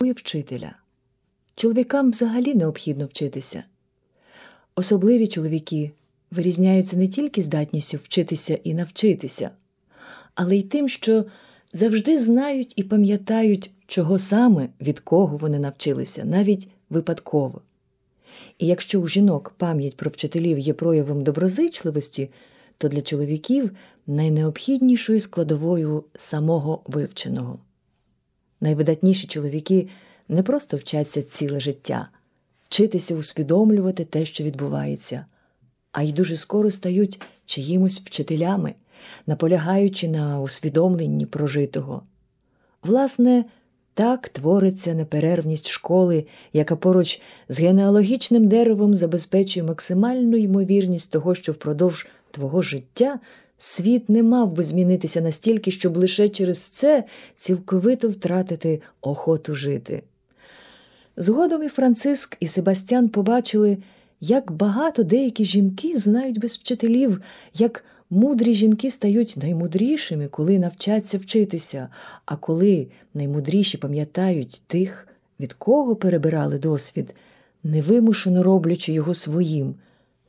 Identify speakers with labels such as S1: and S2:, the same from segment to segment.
S1: вчителя. Чоловікам взагалі необхідно вчитися. Особливі чоловіки вирізняються не тільки здатністю вчитися і навчитися, але й тим, що завжди знають і пам'ятають, чого саме від кого вони навчилися, навіть випадково. І якщо у жінок пам'ять про вчителів є проявом доброзичливості, то для чоловіків найнеобхіднішою складовою самого вивченого. Найвидатніші чоловіки не просто вчаться ціле життя, вчитися усвідомлювати те, що відбувається, а й дуже скоро стають чиїмось вчителями, наполягаючи на усвідомленні прожитого. Власне, так твориться неперервність школи, яка поруч з генеалогічним деревом забезпечує максимальну ймовірність того, що впродовж твого життя світ не мав би змінитися настільки, щоб лише через це цілковито втратити охоту жити. Згодом і Франциск, і Себастьян побачили, як багато деякі жінки знають без вчителів, як мудрі жінки стають наймудрішими, коли навчаться вчитися, а коли наймудріші пам'ятають тих, від кого перебирали досвід, невимушено роблячи його своїм,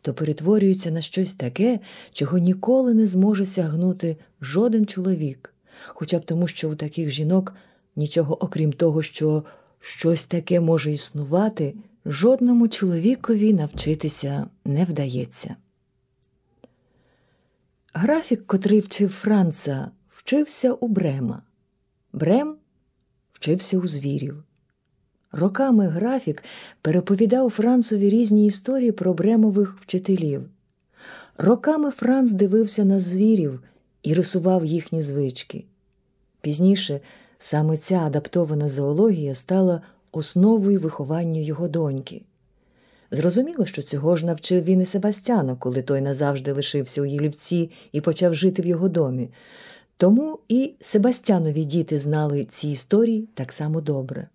S1: то перетворюються на щось таке, чого ніколи не зможе сягнути жоден чоловік, хоча б тому, що у таких жінок нічого окрім того, що щось таке може існувати, жодному чоловікові навчитися не вдається. Графік, котрий вчив Франца, вчився у Брема. Брем вчився у звірів. Роками графік переповідав Францові різні історії про бремових вчителів. Роками Франц дивився на звірів і рисував їхні звички. Пізніше саме ця адаптована зоологія стала основою виховання його доньки. Зрозуміло, що цього ж навчив він і Себастьяна, коли той назавжди лишився у Єлівці і почав жити в його домі. Тому і Себастьянові діти знали ці історії так само добре.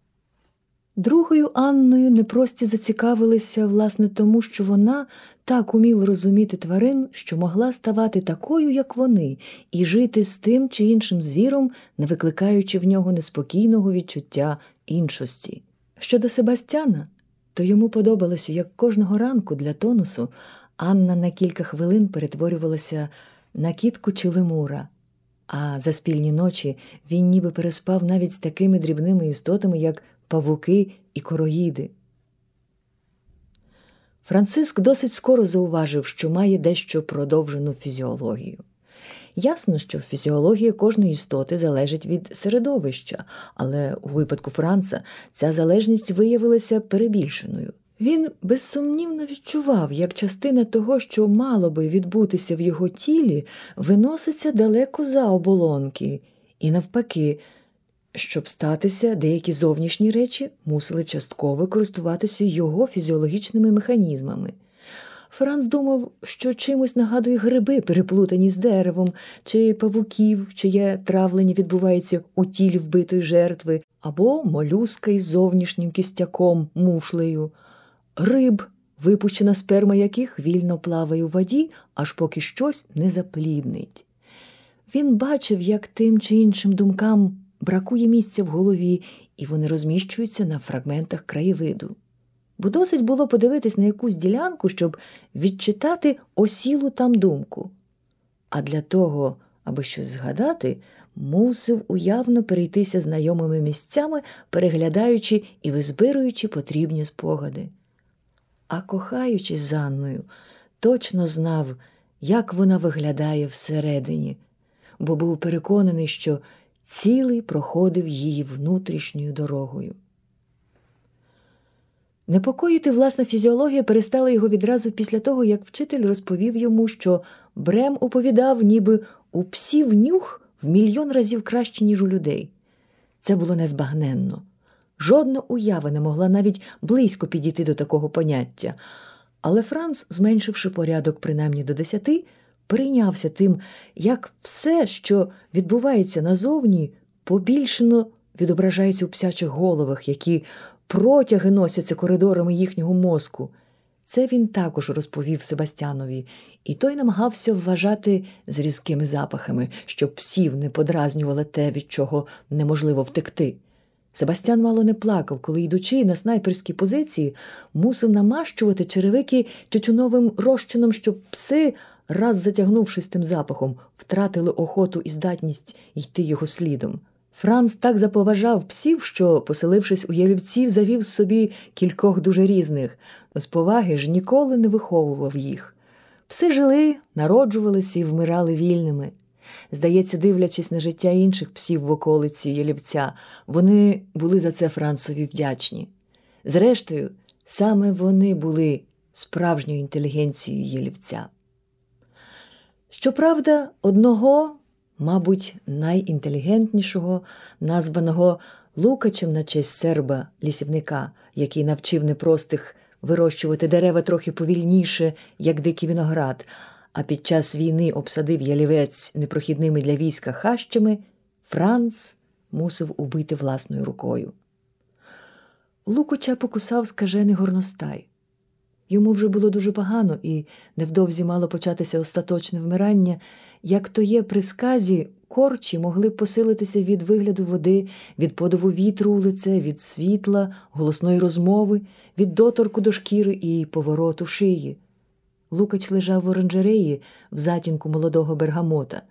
S1: Другою Анною непрості зацікавилися, власне, тому, що вона так уміла розуміти тварин, що могла ставати такою, як вони, і жити з тим чи іншим звіром, не викликаючи в нього неспокійного відчуття іншості. Щодо Себастьяна, то йому подобалося, як кожного ранку для тонусу Анна на кілька хвилин перетворювалася на кітку чи лемура, а за спільні ночі він ніби переспав навіть з такими дрібними істотами, як павуки і короїди. Франциск досить скоро зауважив, що має дещо продовжену фізіологію. Ясно, що фізіологія кожної істоти залежить від середовища, але у випадку Франца ця залежність виявилася перебільшеною. Він безсумнівно відчував, як частина того, що мало би відбутися в його тілі, виноситься далеко за оболонки, і навпаки, щоб статися, деякі зовнішні речі мусили частково користуватися його фізіологічними механізмами. Франц думав, що чимось нагадує гриби, переплутані з деревом, чи павуків, чиє травлення відбувається у тілі вбитої жертви, або молюска із зовнішнім кістяком, мушлею, риб, випущена сперма яких вільно плаває у воді, аж поки щось не запліднить. Він бачив, як тим чи іншим думкам бракує місця в голові, і вони розміщуються на фрагментах краєвиду бо досить було подивитись на якусь ділянку, щоб відчитати осілу там думку. А для того, аби щось згадати, мусив уявно перейтися знайомими місцями, переглядаючи і визбируючи потрібні спогади. А кохаючись з Анною, точно знав, як вона виглядає всередині, бо був переконаний, що цілий проходив її внутрішньою дорогою. Непокоїти власна фізіологія перестала його відразу після того, як вчитель розповів йому, що Брем оповідав, ніби у псів нюх в мільйон разів краще, ніж у людей. Це було незбагненно. Жодна уява не могла навіть близько підійти до такого поняття. Але Франц, зменшивши порядок принаймні до десяти, прийнявся тим, як все, що відбувається назовні, побільшено відображається у псячих головах, які протяги носяться коридорами їхнього мозку. Це він також розповів Себастьянові, і той намагався вважати з різкими запахами, щоб псів не подразнювало те, від чого неможливо втекти. Себастьян мало не плакав, коли, йдучи на снайперській позиції, мусив намащувати черевики тютюновим розчином, щоб пси, раз затягнувшись тим запахом, втратили охоту і здатність йти його слідом. Франц так заповажав псів, що, поселившись у ялівців, завів собі кількох дуже різних, з поваги ж ніколи не виховував їх. Пси жили, народжувалися і вмирали вільними. Здається, дивлячись на життя інших псів в околиці Єлівця, вони були за це Францові вдячні. Зрештою, саме вони були справжньою інтелігенцією Єлівця. Щоправда, одного, мабуть, найінтелігентнішого, названого Лукачем на честь серба лісівника, який навчив непростих вирощувати дерева трохи повільніше, як дикий виноград, а під час війни обсадив ялівець непрохідними для війська хащами, Франц мусив убити власною рукою. Лукоча покусав скажений горностай. Йому вже було дуже погано, і невдовзі мало початися остаточне вмирання. Як то є при сказі, корчі могли б посилитися від вигляду води, від подову вітру у лице, від світла, голосної розмови, від доторку до шкіри і повороту шиї. Лукач лежав в оранжереї в затінку молодого бергамота.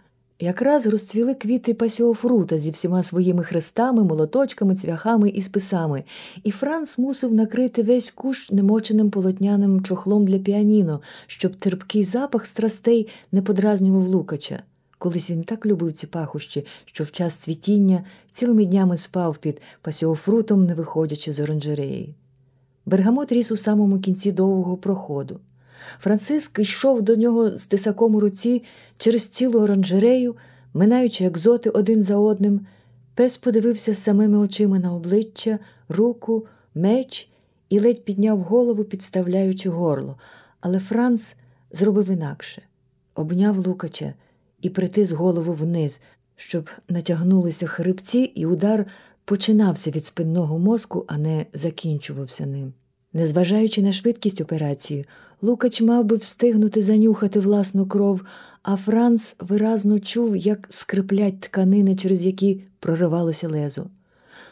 S1: Якраз розцвіли квіти пасіофрута зі всіма своїми хрестами, молоточками, цвяхами і списами, і Франц мусив накрити весь кущ немоченим полотняним чохлом для піаніно, щоб терпкий запах страстей не подразнював Лукача. Колись він так любив ці пахощі, що в час цвітіння цілими днями спав під пасіофрутом, не виходячи з оранжереї. Бергамот ріс у самому кінці довгого проходу. Франциск йшов до нього з тисаком у руці через цілу оранжерею, минаючи екзоти один за одним. Пес подивився самими очима на обличчя, руку, меч і ледь підняв голову, підставляючи горло. Але Франц зробив інакше обняв Лукача і притис голову вниз, щоб натягнулися хребці, і удар починався від спинного мозку, а не закінчувався ним. Незважаючи на швидкість операції, Лукач мав би встигнути занюхати власну кров, а Франц виразно чув, як скриплять тканини, через які проривалося лезо.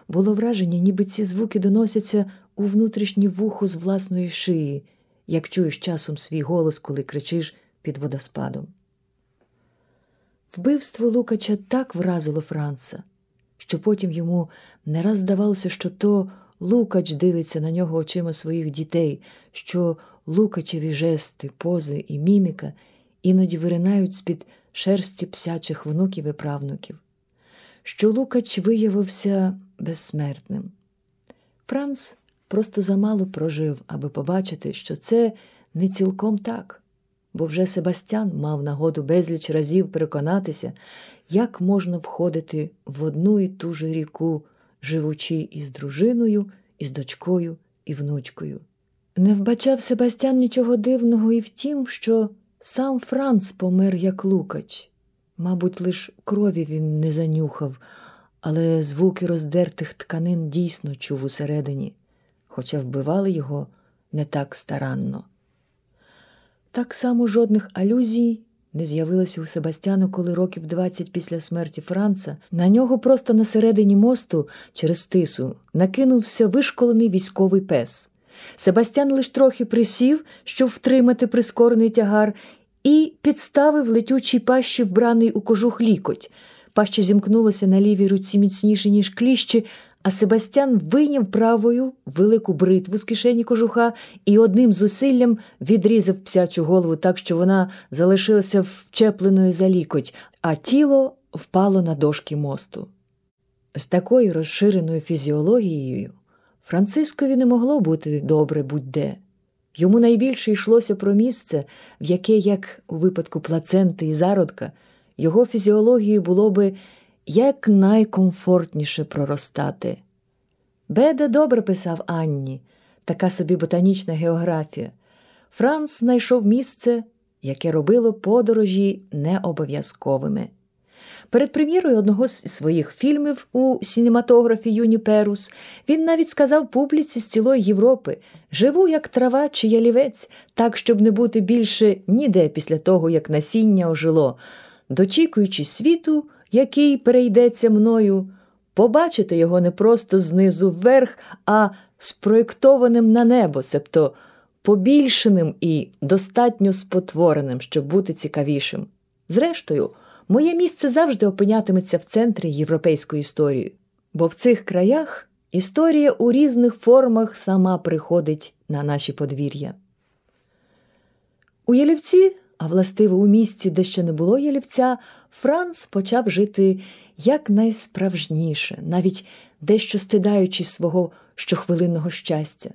S1: Було враження, ніби ці звуки доносяться у внутрішнє вухо з власної шиї, як чуєш часом свій голос, коли кричиш під водоспадом. Вбивство Лукача так вразило Франца, що потім йому не раз здавалося, що то Лукач дивиться на нього очима своїх дітей, що Лукачеві жести, пози і міміка іноді виринають з-під шерсті псячих внуків і правнуків, що Лукач виявився безсмертним. Франц просто замало прожив, аби побачити, що це не цілком так, бо вже Себастьян мав нагоду безліч разів переконатися, як можна входити в одну і ту же ріку живучи із дружиною, із дочкою і внучкою. Не вбачав Себастьян нічого дивного і в тім, що сам Франц помер як лукач. Мабуть, лиш крові він не занюхав, але звуки роздертих тканин дійсно чув усередині, хоча вбивали його не так старанно. Так само жодних алюзій не з'явилося у Себастьяна, коли років двадцять після смерті Франца на нього просто на середині мосту через тису накинувся вишколений військовий пес. Себастьян лиш трохи присів, щоб втримати прискорений тягар, і підставив летючій пащі вбраний у кожух лікоть. Паща зімкнулася на лівій руці міцніше, ніж кліщі, а Себастьян вийняв правою велику бритву з кишені кожуха і одним зусиллям відрізав псячу голову так, що вона залишилася вчепленою за лікоть, а тіло впало на дошки мосту. З такою розширеною фізіологією Францискові не могло бути добре будь-де. Йому найбільше йшлося про місце, в яке, як у випадку плаценти і зародка, його фізіологію було би якнайкомфортніше проростати. Беда добре писав Анні, така собі ботанічна географія. Франц знайшов місце, яке робило подорожі необов'язковими. Перед прем'єрою одного з своїх фільмів у сінематографі Юніперус він навіть сказав публіці з цілої Європи живу, як трава чи ялівець, так, щоб не бути більше ніде після того, як насіння ожило, дочікуючи світу, який перейдеться мною, побачити його не просто знизу вверх, а спроєктованим на небо, себто побільшеним і достатньо спотвореним, щоб бути цікавішим. Зрештою, моє місце завжди опинятиметься в центрі європейської історії, бо в цих краях історія у різних формах сама приходить на наші подвір'я. У Ялівці, а властиво у місці, де ще не було ялівця, Франц почав жити якнайсправжніше, навіть дещо стидаючись свого щохвилинного щастя.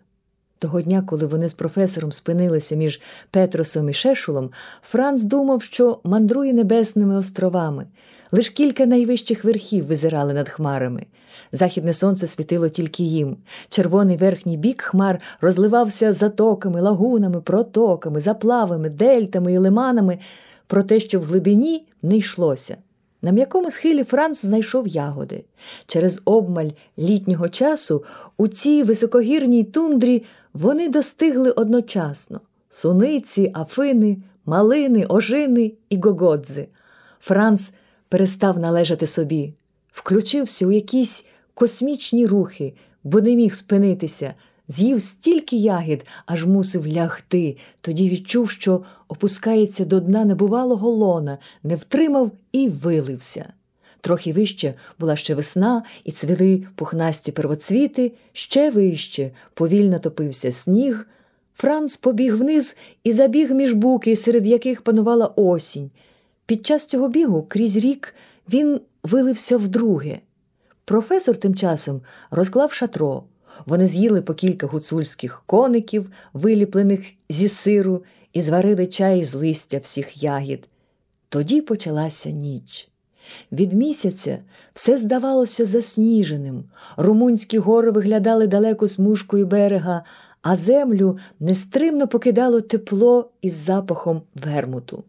S1: Того дня, коли вони з професором спинилися між Петросом і Шешулом, Франц думав, що мандрує небесними островами. Лиш кілька найвищих верхів визирали над хмарами. Західне сонце світило тільки їм. Червоний верхній бік хмар розливався затоками, лагунами, протоками, заплавами, дельтами і лиманами, про те, що в глибині не йшлося. На м'якому схилі Франц знайшов ягоди. Через обмаль літнього часу у цій високогірній тундрі вони достигли одночасно суниці, афини, малини, ожини і гогодзи. Франц перестав належати собі, включився у якісь космічні рухи, бо не міг спинитися, з'їв стільки ягід, аж мусив лягти, тоді відчув, що опускається до дна небувалого лона, не втримав і вилився. Трохи вище була ще весна, і цвіли пухнасті первоцвіти, ще вище повільно топився сніг. Франц побіг вниз і забіг між буки, серед яких панувала осінь. Під час цього бігу крізь рік він вилився вдруге. Професор тим часом розклав шатро. Вони з'їли по кілька гуцульських коників, виліплених зі сиру, і зварили чай з листя всіх ягід. Тоді почалася ніч. Від місяця все здавалося засніженим. Румунські гори виглядали далеко смужкою берега, а землю нестримно покидало тепло із запахом вермуту.